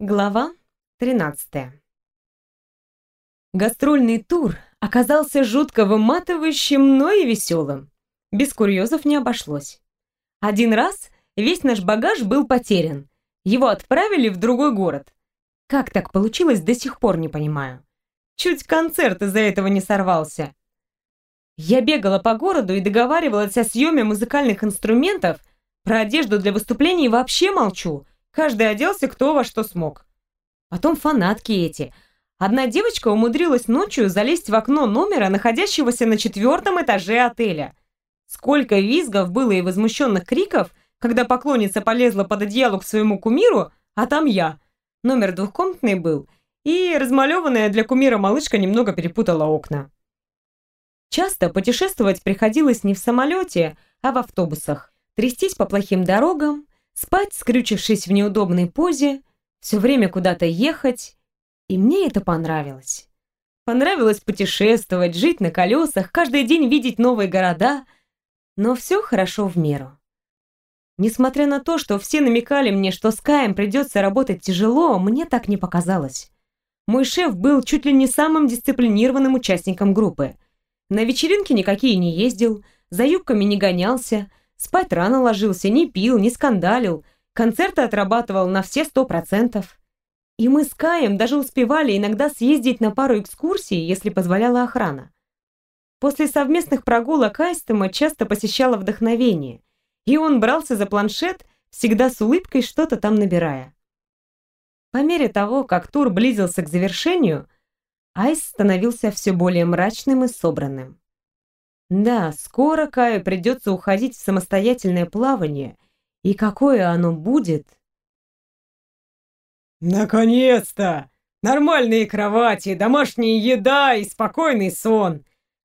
Глава 13. Гастрольный тур оказался жутко выматывающим, но и веселым. Без курьезов не обошлось. Один раз весь наш багаж был потерян. Его отправили в другой город. Как так получилось, до сих пор не понимаю. Чуть концерт из-за этого не сорвался. Я бегала по городу и договаривалась о съеме музыкальных инструментов, про одежду для выступлений вообще молчу – Каждый оделся кто во что смог. Потом фанатки эти. Одна девочка умудрилась ночью залезть в окно номера, находящегося на четвертом этаже отеля. Сколько визгов было и возмущенных криков, когда поклонница полезла под одеяло к своему кумиру, а там я. Номер двухкомнатный был, и размалеванная для кумира малышка немного перепутала окна. Часто путешествовать приходилось не в самолете, а в автобусах. Трястись по плохим дорогам, спать, скрючившись в неудобной позе, все время куда-то ехать, и мне это понравилось. Понравилось путешествовать, жить на колесах, каждый день видеть новые города, но все хорошо в меру. Несмотря на то, что все намекали мне, что с Каем придется работать тяжело, мне так не показалось. Мой шеф был чуть ли не самым дисциплинированным участником группы. На вечеринки никакие не ездил, за юбками не гонялся, Спать рано ложился, не пил, не скандалил, концерты отрабатывал на все сто процентов. И мы с Каем даже успевали иногда съездить на пару экскурсий, если позволяла охрана. После совместных прогулок Айстема часто посещала вдохновение, и он брался за планшет, всегда с улыбкой что-то там набирая. По мере того, как тур близился к завершению, Айс становился все более мрачным и собранным. Да, скоро Каю придется уходить в самостоятельное плавание. И какое оно будет? Наконец-то! Нормальные кровати, домашняя еда и спокойный сон.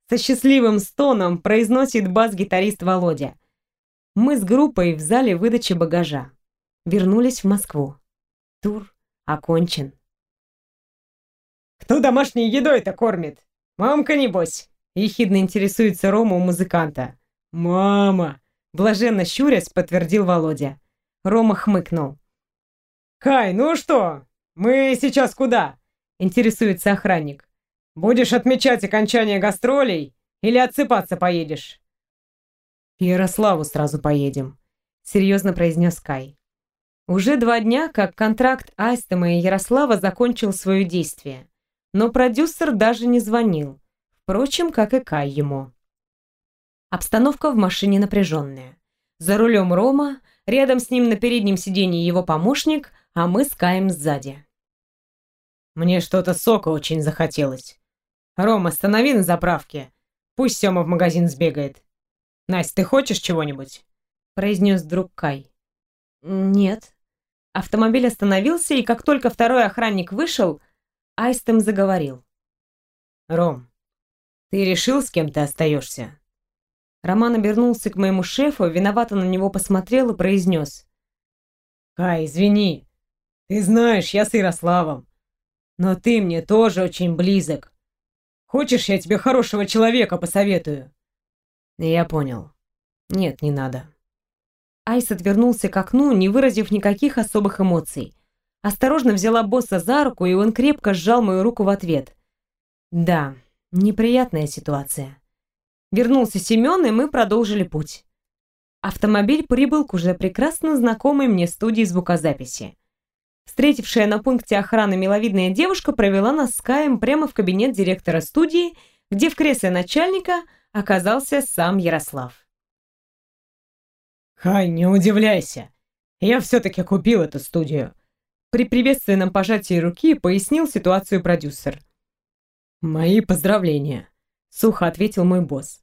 Со счастливым стоном произносит бас-гитарист Володя. Мы с группой в зале выдачи багажа. Вернулись в Москву. Тур окончен. Кто домашней едой-то кормит? Мамка, небось? Ехидно интересуется Рома у музыканта. «Мама!» Блаженно щурясь, подтвердил Володя. Рома хмыкнул. «Кай, ну что, мы сейчас куда?» Интересуется охранник. «Будешь отмечать окончание гастролей или отсыпаться поедешь?» «В Ярославу сразу поедем», — серьезно произнес Кай. Уже два дня, как контракт Айстема и Ярослава закончил свое действие, но продюсер даже не звонил. Впрочем, как и Кай ему. Обстановка в машине напряженная. За рулем Рома, рядом с ним на переднем сиденье его помощник, а мы с Каем сзади. «Мне что-то сока очень захотелось. Ром, останови на заправке. Пусть Сёма в магазин сбегает. Настя, ты хочешь чего-нибудь?» произнес друг Кай. «Нет». Автомобиль остановился, и как только второй охранник вышел, Айстем заговорил. «Ром, ты решил, с кем ты остаешься?» Роман обернулся к моему шефу, виновато на него посмотрел и произнес. «Кай, извини. Ты знаешь, я с Ярославом. Но ты мне тоже очень близок. Хочешь, я тебе хорошего человека посоветую?» Я понял. Нет, не надо. Айс отвернулся к окну, не выразив никаких особых эмоций. Осторожно взяла босса за руку, и он крепко сжал мою руку в ответ. «Да, Неприятная ситуация. Вернулся Семен, и мы продолжили путь. Автомобиль прибыл к уже прекрасно знакомой мне студии звукозаписи. Встретившая на пункте охраны миловидная девушка провела нас с Каем прямо в кабинет директора студии, где в кресле начальника оказался сам Ярослав. «Хай, не удивляйся. Я все-таки купил эту студию». При приветственном пожатии руки пояснил ситуацию продюсер. «Мои поздравления», — сухо ответил мой босс.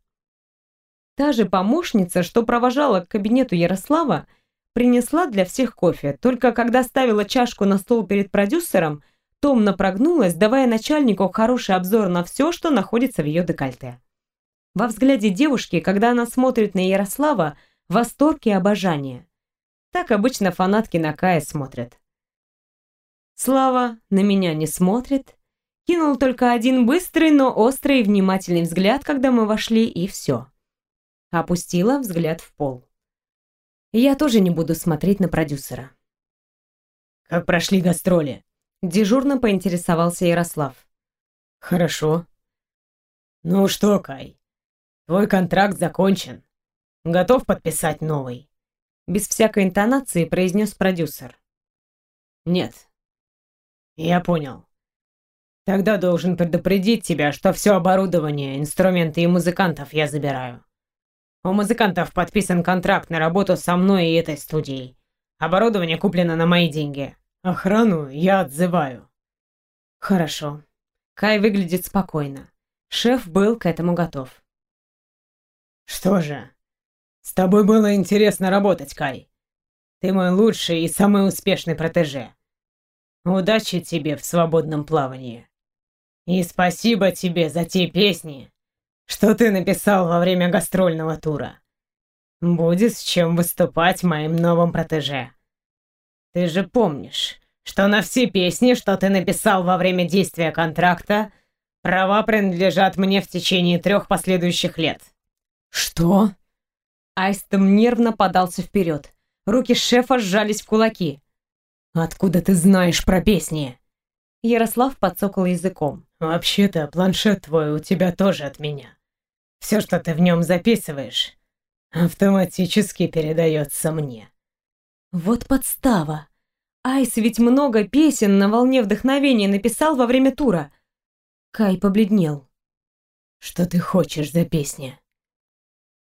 Та же помощница, что провожала к кабинету Ярослава, принесла для всех кофе, только когда ставила чашку на стол перед продюсером, томно прогнулась, давая начальнику хороший обзор на все, что находится в ее декольте. Во взгляде девушки, когда она смотрит на Ярослава, восторг и обожание. Так обычно фанатки на Кая смотрят. Слава на меня не смотрит, Кинул только один быстрый, но острый и внимательный взгляд, когда мы вошли, и все. Опустила взгляд в пол. Я тоже не буду смотреть на продюсера. Как прошли гастроли?» Дежурно поинтересовался Ярослав. «Хорошо. Ну что, Кай, твой контракт закончен. Готов подписать новый?» Без всякой интонации произнес продюсер. «Нет». «Я понял. Тогда должен предупредить тебя, что все оборудование, инструменты и музыкантов я забираю. У музыкантов подписан контракт на работу со мной и этой студией. Оборудование куплено на мои деньги. Охрану я отзываю. Хорошо. Кай выглядит спокойно. Шеф был к этому готов. Что же, с тобой было интересно работать, Кай. Ты мой лучший и самый успешный протеже. Удачи тебе в свободном плавании. И спасибо тебе за те песни, что ты написал во время гастрольного тура. Будет с чем выступать моим новым протеже. Ты же помнишь, что на все песни, что ты написал во время действия контракта, права принадлежат мне в течение трех последующих лет. Что? Айстом нервно подался вперед. Руки шефа сжались в кулаки. Откуда ты знаешь про песни? Ярослав подсокал языком. Вообще-то планшет твой у тебя тоже от меня. Все, что ты в нем записываешь, автоматически передается мне. Вот подстава. Айс ведь много песен на волне вдохновения написал во время тура. Кай побледнел. Что ты хочешь за песни?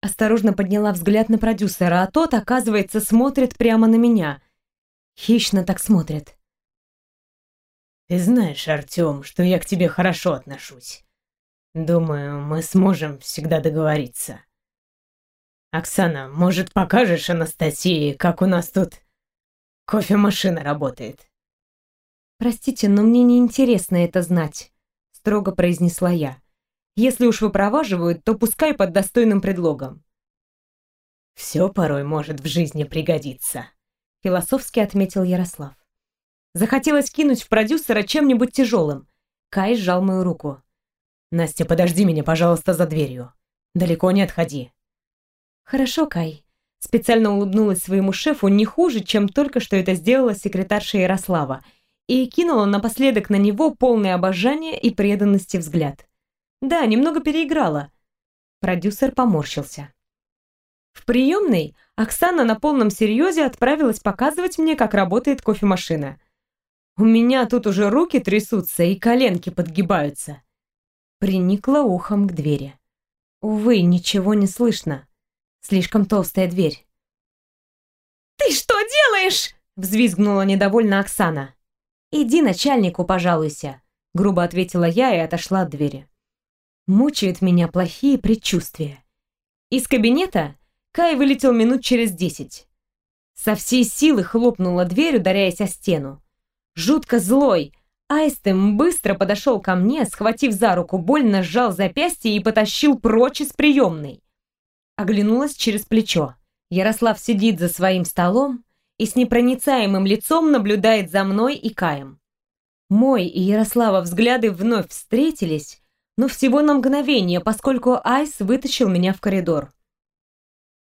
Осторожно подняла взгляд на продюсера, а тот, оказывается, смотрит прямо на меня. Хищно так смотрит. Ты знаешь, Артём, что я к тебе хорошо отношусь. Думаю, мы сможем всегда договориться. Оксана, может, покажешь Анастасии, как у нас тут кофемашина работает? Простите, но мне не интересно это знать, строго произнесла я. Если уж выпроваживают, то пускай под достойным предлогом. Все порой может в жизни пригодиться, философски отметил Ярослав. Захотелось кинуть в продюсера чем-нибудь тяжелым. Кай сжал мою руку. «Настя, подожди меня, пожалуйста, за дверью. Далеко не отходи». «Хорошо, Кай». Специально улыбнулась своему шефу не хуже, чем только что это сделала секретарша Ярослава, и кинула напоследок на него полное обожание и преданности взгляд. Да, немного переиграла. Продюсер поморщился. В приемной Оксана на полном серьезе отправилась показывать мне, как работает кофемашина. У меня тут уже руки трясутся и коленки подгибаются приникла ухом к двери. Увы, ничего не слышно. Слишком толстая дверь. «Ты что делаешь?» — взвизгнула недовольно Оксана. «Иди начальнику пожалуйся», — грубо ответила я и отошла от двери. Мучают меня плохие предчувствия. Из кабинета Кай вылетел минут через десять. Со всей силы хлопнула дверь, ударяясь о стену. Жутко злой, Айстем быстро подошел ко мне, схватив за руку, больно сжал запястье и потащил прочь из приемной. Оглянулась через плечо. Ярослав сидит за своим столом и с непроницаемым лицом наблюдает за мной и Каем. Мой и Ярослава взгляды вновь встретились, но всего на мгновение, поскольку Айс вытащил меня в коридор.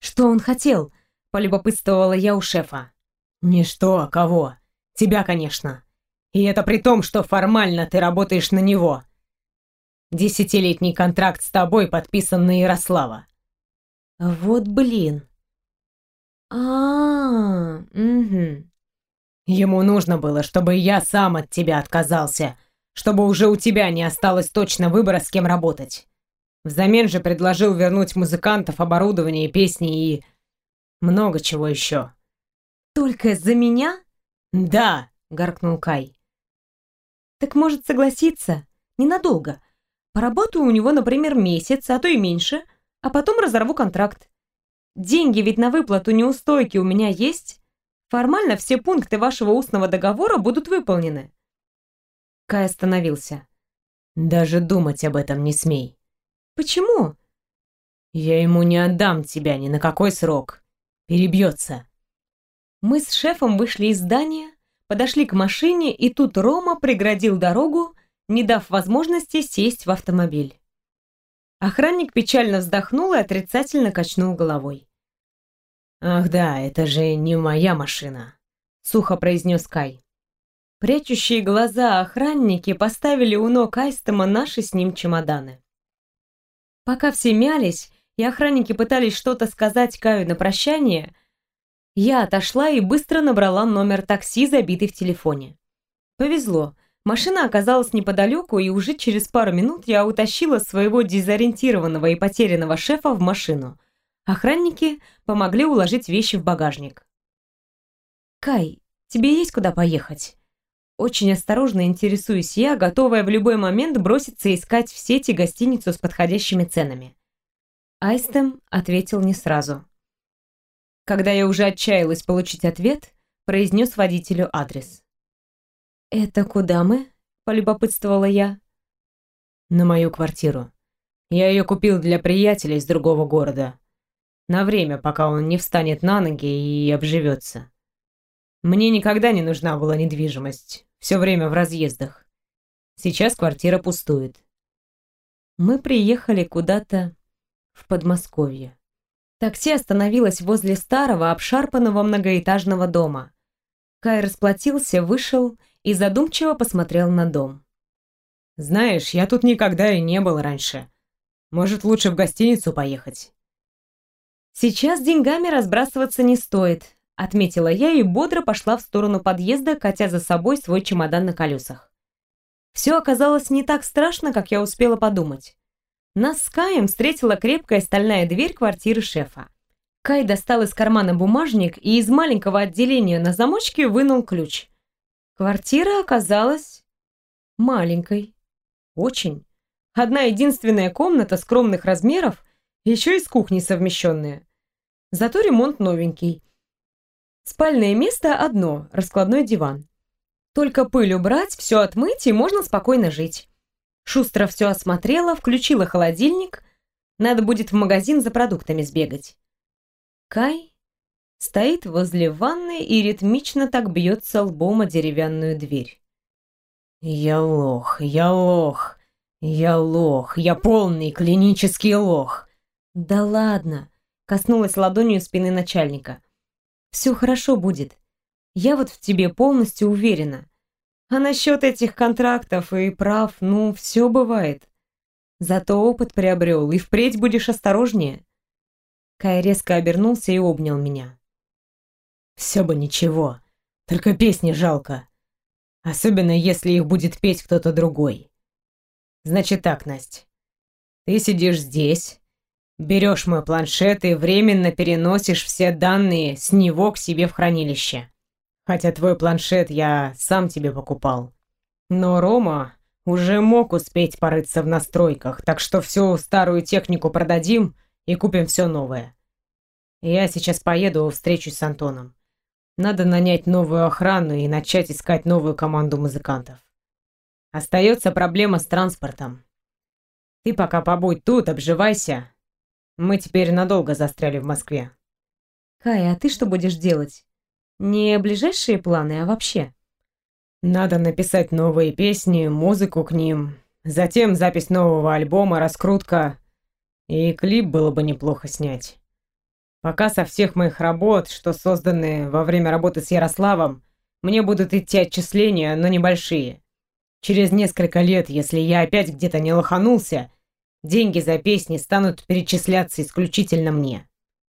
«Что он хотел?» — полюбопытствовала я у шефа. «Не что, а кого. Тебя, конечно. И это при том, что формально ты работаешь на него. Десятилетний контракт с тобой подписан на Ярослава. Вот блин. А, -а, -а угу. Ему нужно было, чтобы я сам от тебя отказался, чтобы уже у тебя не осталось точно выбора, с кем работать. Взамен же предложил вернуть музыкантов, оборудование, песни и... много чего еще. «Только за меня?» «Да», — гаркнул Кай. Так может согласиться? Ненадолго. Поработаю у него, например, месяц, а то и меньше, а потом разорву контракт. Деньги ведь на выплату неустойки у меня есть. Формально все пункты вашего устного договора будут выполнены. Кай остановился. Даже думать об этом не смей. Почему? Я ему не отдам тебя ни на какой срок. Перебьется. Мы с шефом вышли из здания, подошли к машине, и тут Рома преградил дорогу, не дав возможности сесть в автомобиль. Охранник печально вздохнул и отрицательно качнул головой. «Ах да, это же не моя машина», — сухо произнес Кай. Прячущие глаза охранники поставили у ног Айстема наши с ним чемоданы. Пока все мялись, и охранники пытались что-то сказать Каю на прощание, я отошла и быстро набрала номер такси, забитый в телефоне. Повезло, машина оказалась неподалеку, и уже через пару минут я утащила своего дезориентированного и потерянного шефа в машину. Охранники помогли уложить вещи в багажник. «Кай, тебе есть куда поехать?» Очень осторожно интересуюсь я, готовая в любой момент броситься искать в сети гостиницу с подходящими ценами. Айстем ответил не сразу. Когда я уже отчаялась получить ответ, произнес водителю адрес. «Это куда мы?» – полюбопытствовала я. «На мою квартиру. Я ее купил для приятеля из другого города. На время, пока он не встанет на ноги и обживется. Мне никогда не нужна была недвижимость. Все время в разъездах. Сейчас квартира пустует. Мы приехали куда-то в Подмосковье. Такси остановилось возле старого, обшарпанного многоэтажного дома. Кай расплатился, вышел и задумчиво посмотрел на дом. «Знаешь, я тут никогда и не был раньше. Может, лучше в гостиницу поехать?» «Сейчас деньгами разбрасываться не стоит отметила я и бодро пошла в сторону подъезда, катя за собой свой чемодан на колесах. Все оказалось не так страшно, как я успела подумать. Нас с Каем встретила крепкая стальная дверь квартиры шефа. Кай достал из кармана бумажник и из маленького отделения на замочке вынул ключ. Квартира оказалась маленькой. Очень. Одна единственная комната скромных размеров, еще и с кухней совмещенная. Зато ремонт новенький. Спальное место одно, раскладной диван. Только пыль убрать, все отмыть, и можно спокойно жить. Шустро все осмотрела, включила холодильник. Надо будет в магазин за продуктами сбегать. Кай стоит возле ванны и ритмично так бьется лбом о деревянную дверь. «Я лох, я лох, я лох, я полный клинический лох». «Да ладно», — коснулась ладонью спины начальника. Все хорошо будет. Я вот в тебе полностью уверена. А насчет этих контрактов и прав, ну, все бывает. Зато опыт приобрел, и впредь будешь осторожнее. Кай резко обернулся и обнял меня. Все бы ничего, только песни жалко. Особенно, если их будет петь кто-то другой. Значит так, Настя. Ты сидишь здесь, Берешь мой планшет и временно переносишь все данные с него к себе в хранилище. Хотя твой планшет я сам тебе покупал. Но Рома уже мог успеть порыться в настройках, так что всю старую технику продадим и купим все новое. Я сейчас поеду, встречусь с Антоном. Надо нанять новую охрану и начать искать новую команду музыкантов. Остается проблема с транспортом. Ты пока побудь тут, обживайся, мы теперь надолго застряли в Москве. Кай, а ты что будешь делать? Не ближайшие планы, а вообще? Надо написать новые песни, музыку к ним. Затем запись нового альбома, раскрутка. И клип было бы неплохо снять. Пока со всех моих работ, что созданы во время работы с Ярославом, мне будут идти отчисления, но небольшие. Через несколько лет, если я опять где-то не лоханулся, Деньги за песни станут перечисляться исключительно мне.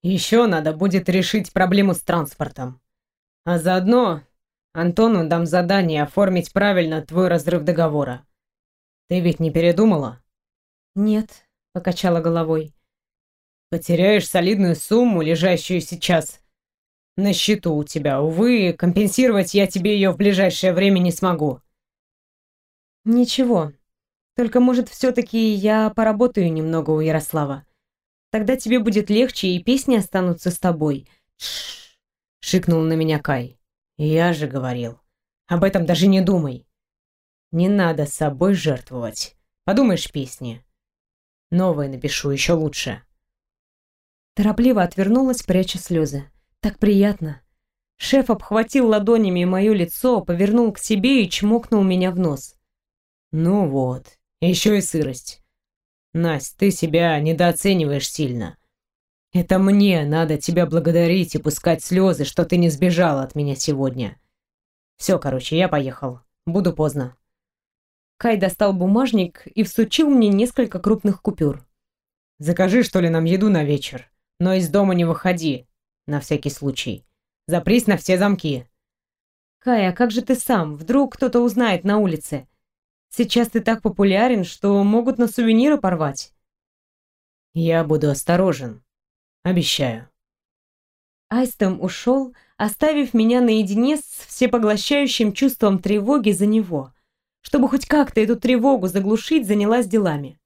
Еще надо будет решить проблему с транспортом. А заодно Антону дам задание оформить правильно твой разрыв договора. Ты ведь не передумала? Нет, покачала головой. Потеряешь солидную сумму, лежащую сейчас на счету у тебя. Увы, компенсировать я тебе ее в ближайшее время не смогу. Ничего, только, может, все-таки я поработаю немного у Ярослава. Тогда тебе будет легче, и песни останутся с тобой. Шш, шикнул на меня Кай. Я же говорил. Об этом даже не думай. Не надо собой жертвовать. Подумаешь, песни. Новые напишу, еще лучше. Торопливо отвернулась, пряча слезы. Так приятно. Шеф обхватил ладонями мое лицо, повернул к себе и чмокнул меня в нос. Ну вот, еще и сырость. Насть, ты себя недооцениваешь сильно. Это мне надо тебя благодарить и пускать слезы, что ты не сбежала от меня сегодня. Все, короче, я поехал. Буду поздно. Кай достал бумажник и всучил мне несколько крупных купюр. Закажи, что ли, нам еду на вечер. Но из дома не выходи, на всякий случай. Запрись на все замки. Кай, а как же ты сам? Вдруг кто-то узнает на улице? Сейчас ты так популярен, что могут на сувениры порвать. Я буду осторожен. Обещаю. Айстом ушел, оставив меня наедине с всепоглощающим чувством тревоги за него. Чтобы хоть как-то эту тревогу заглушить, занялась делами.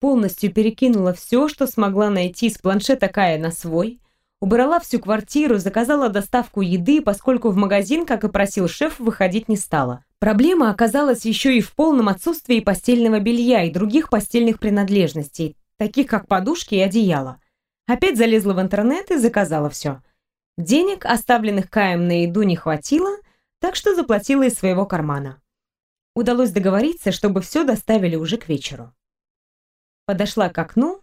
Полностью перекинула все, что смогла найти с планшета Кая на свой, убрала всю квартиру, заказала доставку еды, поскольку в магазин, как и просил шеф, выходить не стала. Проблема оказалась еще и в полном отсутствии постельного белья и других постельных принадлежностей, таких как подушки и одеяло. Опять залезла в интернет и заказала все. Денег, оставленных Каем на еду, не хватило, так что заплатила из своего кармана. Удалось договориться, чтобы все доставили уже к вечеру. Подошла к окну,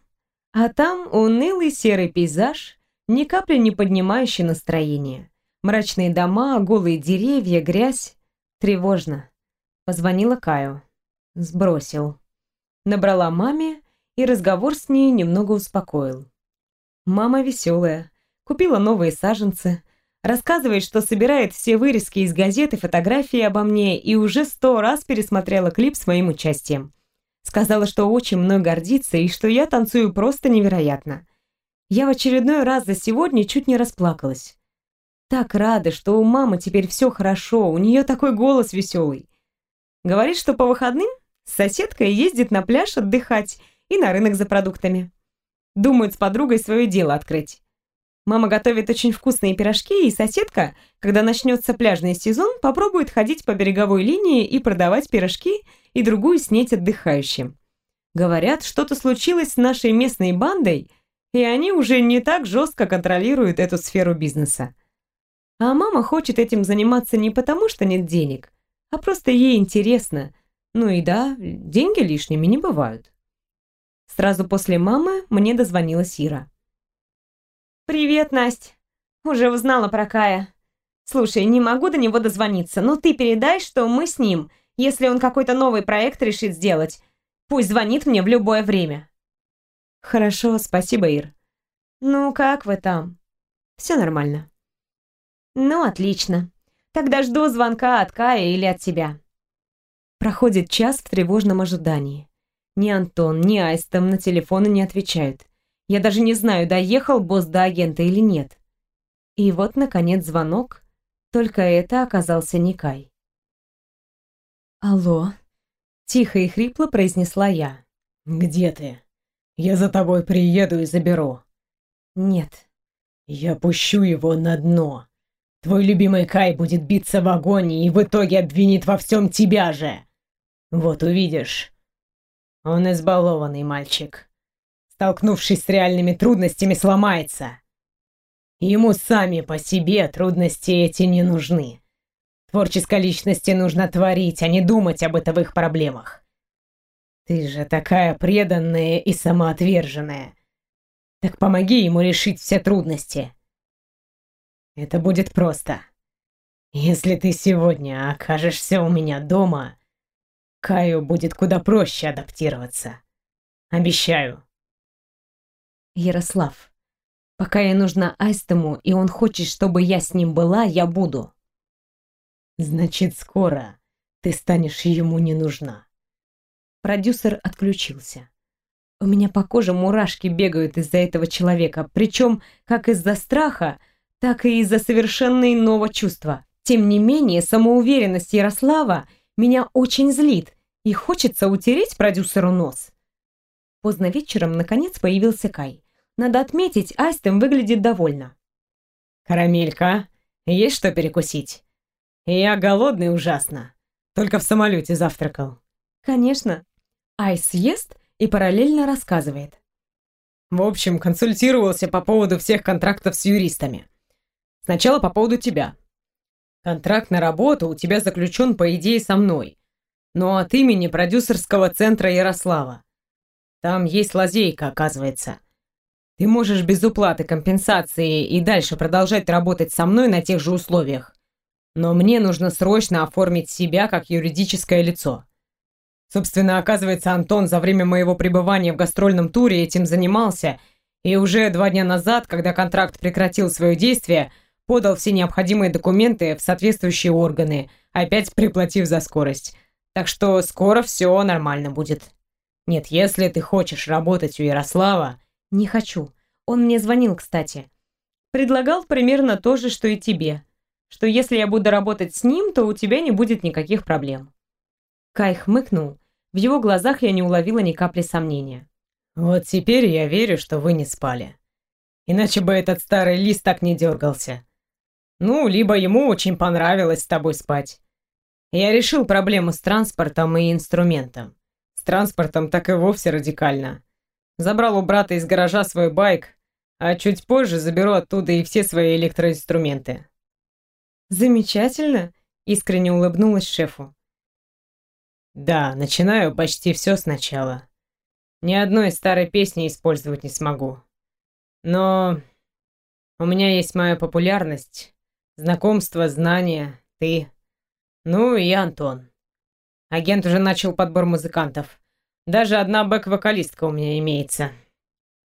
а там унылый серый пейзаж, ни капли не поднимающий настроение. Мрачные дома, голые деревья, грязь. Тревожно. Позвонила Каю. Сбросил. Набрала маме, и разговор с ней немного успокоил. Мама веселая. Купила новые саженцы. Рассказывает, что собирает все вырезки из газет и фотографии обо мне и уже сто раз пересмотрела клип с моим участием. Сказала, что очень мной гордится и что я танцую просто невероятно. Я в очередной раз за сегодня чуть не расплакалась. Так рада, что у мамы теперь все хорошо, у нее такой голос веселый. Говорит, что по выходным с соседкой ездит на пляж отдыхать и на рынок за продуктами. Думают с подругой свое дело открыть. Мама готовит очень вкусные пирожки, и соседка, когда начнется пляжный сезон, попробует ходить по береговой линии и продавать пирожки и другую снеть отдыхающим. Говорят, что-то случилось с нашей местной бандой, и они уже не так жестко контролируют эту сферу бизнеса. А мама хочет этим заниматься не потому, что нет денег, а просто ей интересно. Ну и да, деньги лишними не бывают. Сразу после мамы мне дозвонилась Ира. «Привет, Настя. Уже узнала про Кая. Слушай, не могу до него дозвониться, но ты передай, что мы с ним, если он какой-то новый проект решит сделать. Пусть звонит мне в любое время». «Хорошо, спасибо, Ир». «Ну, как вы там?» «Все нормально». «Ну, отлично. Тогда жду звонка от Кая или от тебя». Проходит час в тревожном ожидании. Ни Антон, ни Айстом на телефоны не отвечают. Я даже не знаю, доехал босс до агента или нет. И вот, наконец, звонок. Только это оказался не Кай. «Алло», — тихо и хрипло произнесла я. «Где ты? Я за тобой приеду и заберу». «Нет». «Я пущу его на дно. Твой любимый Кай будет биться в агонии и в итоге обвинит во всем тебя же. Вот увидишь». Он избалованный мальчик. Столкнувшись с реальными трудностями, сломается. Ему сами по себе трудности эти не нужны. Творческой личности нужно творить, а не думать об бытовых проблемах. Ты же такая преданная и самоотверженная. Так помоги ему решить все трудности. Это будет просто. Если ты сегодня окажешься у меня дома, Каю будет куда проще адаптироваться. Обещаю. Ярослав, пока я нужна Айстому, и он хочет, чтобы я с ним была, я буду. Значит, скоро ты станешь ему не нужна. Продюсер отключился. У меня по коже мурашки бегают из-за этого человека, причем как из-за страха, так и из-за совершенно иного чувства. Тем не менее, самоуверенность Ярослава меня очень злит, и хочется утереть продюсеру нос. Поздно вечером, наконец, появился Кай. Надо отметить, Астем выглядит довольно. «Карамелька, есть что перекусить? Я голодный ужасно. Только в самолете завтракал». «Конечно». Айс ест и параллельно рассказывает. В общем, консультировался по поводу всех контрактов с юристами. Сначала по поводу тебя. Контракт на работу у тебя заключен, по идее, со мной, но от имени продюсерского центра Ярослава. Там есть лазейка, оказывается. Ты можешь без уплаты компенсации и дальше продолжать работать со мной на тех же условиях. Но мне нужно срочно оформить себя как юридическое лицо. Собственно, оказывается, Антон за время моего пребывания в гастрольном туре этим занимался, и уже два дня назад, когда контракт прекратил свое действие, подал все необходимые документы в соответствующие органы, опять приплатив за скорость. Так что скоро все нормально будет. Нет, если ты хочешь работать у Ярослава... Не хочу. Он мне звонил, кстати. Предлагал примерно то же, что и тебе. Что если я буду работать с ним, то у тебя не будет никаких проблем. Кай хмыкнул. В его глазах я не уловила ни капли сомнения. «Вот теперь я верю, что вы не спали. Иначе бы этот старый лист так не дергался. Ну, либо ему очень понравилось с тобой спать. Я решил проблему с транспортом и инструментом. С транспортом так и вовсе радикально. Забрал у брата из гаража свой байк, а чуть позже заберу оттуда и все свои электроинструменты. Замечательно, искренне улыбнулась шефу. Да, начинаю почти все сначала. Ни одной старой песни использовать не смогу. Но у меня есть моя популярность, знакомство, знания, ты, ну и Антон. Агент уже начал подбор музыкантов. Даже одна бэк-вокалистка у меня имеется.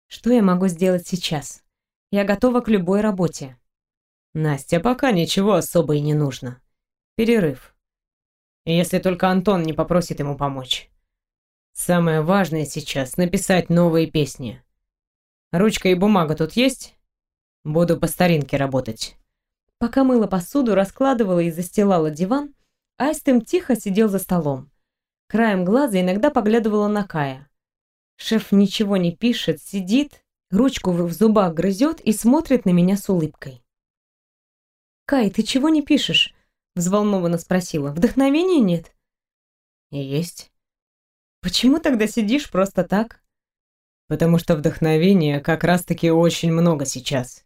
Что я могу сделать сейчас? Я готова к любой работе. Настя, пока ничего особо и не нужно. Перерыв. Если только Антон не попросит ему помочь. Самое важное сейчас — написать новые песни. Ручка и бумага тут есть? Буду по старинке работать. Пока мыла посуду, раскладывала и застилала диван, Айстем тихо сидел за столом. Краем глаза иногда поглядывала на Кая. Шеф ничего не пишет, сидит, ручку в зубах грызет и смотрит на меня с улыбкой. «Кай, ты чего не пишешь?» — взволнованно спросила. «Вдохновения нет?» «Есть». «Почему тогда сидишь просто так?» «Потому что вдохновения как раз-таки очень много сейчас.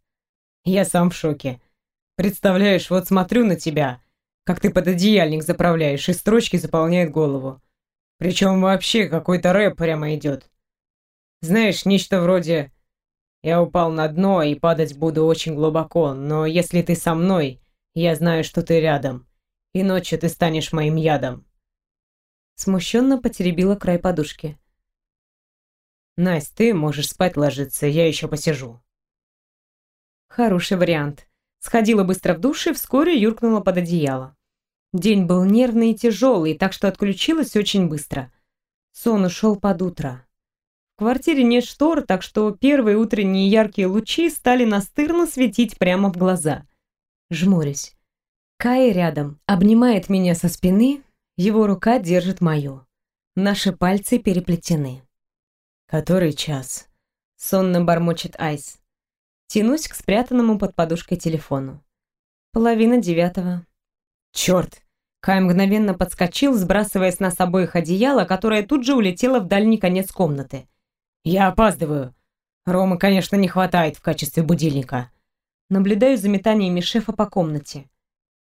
Я сам в шоке. Представляешь, вот смотрю на тебя, как ты под одеяльник заправляешь, и строчки заполняют голову. Причем вообще какой-то рэп прямо идет. Знаешь, нечто вроде «Я упал на дно и падать буду очень глубоко, но если ты со мной, я знаю, что ты рядом, и ночью ты станешь моим ядом». Смущенно потеребила край подушки. «Насть, ты можешь спать ложиться, я еще посижу». Хороший вариант. Сходила быстро в душ и вскоре юркнула под одеяло. День был нервный и тяжелый, так что отключилась очень быстро. Сон ушел под утро. В квартире нет штор, так что первые утренние яркие лучи стали настырно светить прямо в глаза. Жмурюсь. Кай рядом, обнимает меня со спины, его рука держит мою. Наши пальцы переплетены. «Который час?» — сонно бормочет Айс. Тянусь к спрятанному под подушкой телефону. Половина девятого. «Черт!» Кай мгновенно подскочил, сбрасывая с нас обоих одеяло, которое тут же улетело в дальний конец комнаты. «Я опаздываю. Рома, конечно, не хватает в качестве будильника». Наблюдаю за метаниями шефа по комнате.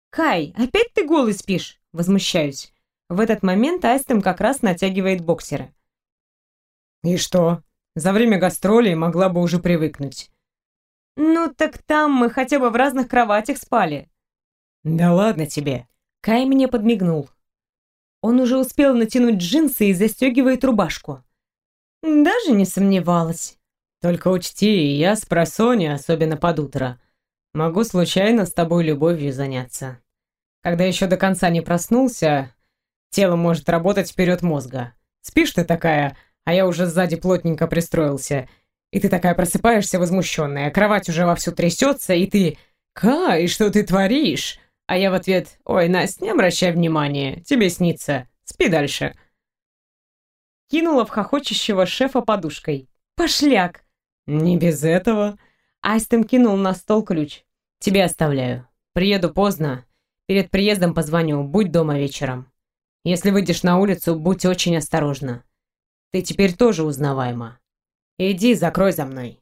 «Кай, опять ты голый спишь?» Возмущаюсь. В этот момент Айстем как раз натягивает боксеры. «И что? За время гастролей могла бы уже привыкнуть». «Ну так там мы хотя бы в разных кроватях спали». «Да ладно тебе». Кай мне подмигнул. Он уже успел натянуть джинсы и застегивает рубашку. Даже не сомневалась. Только учти, я с просони, особенно под утро, могу случайно с тобой любовью заняться. Когда еще до конца не проснулся, тело может работать вперед мозга. Спишь ты такая, а я уже сзади плотненько пристроился. И ты такая просыпаешься возмущенная, кровать уже вовсю трясется, и ты «Кай, что ты творишь?» А я в ответ «Ой, Настя, не обращай внимания, тебе снится, спи дальше» кинула в хохочущего шефа подушкой. «Пошляк!» «Не без этого». Айстем кинул на стол ключ. «Тебе оставляю. Приеду поздно. Перед приездом позвоню. Будь дома вечером. Если выйдешь на улицу, будь очень осторожна. Ты теперь тоже узнаваема. Иди, закрой за мной».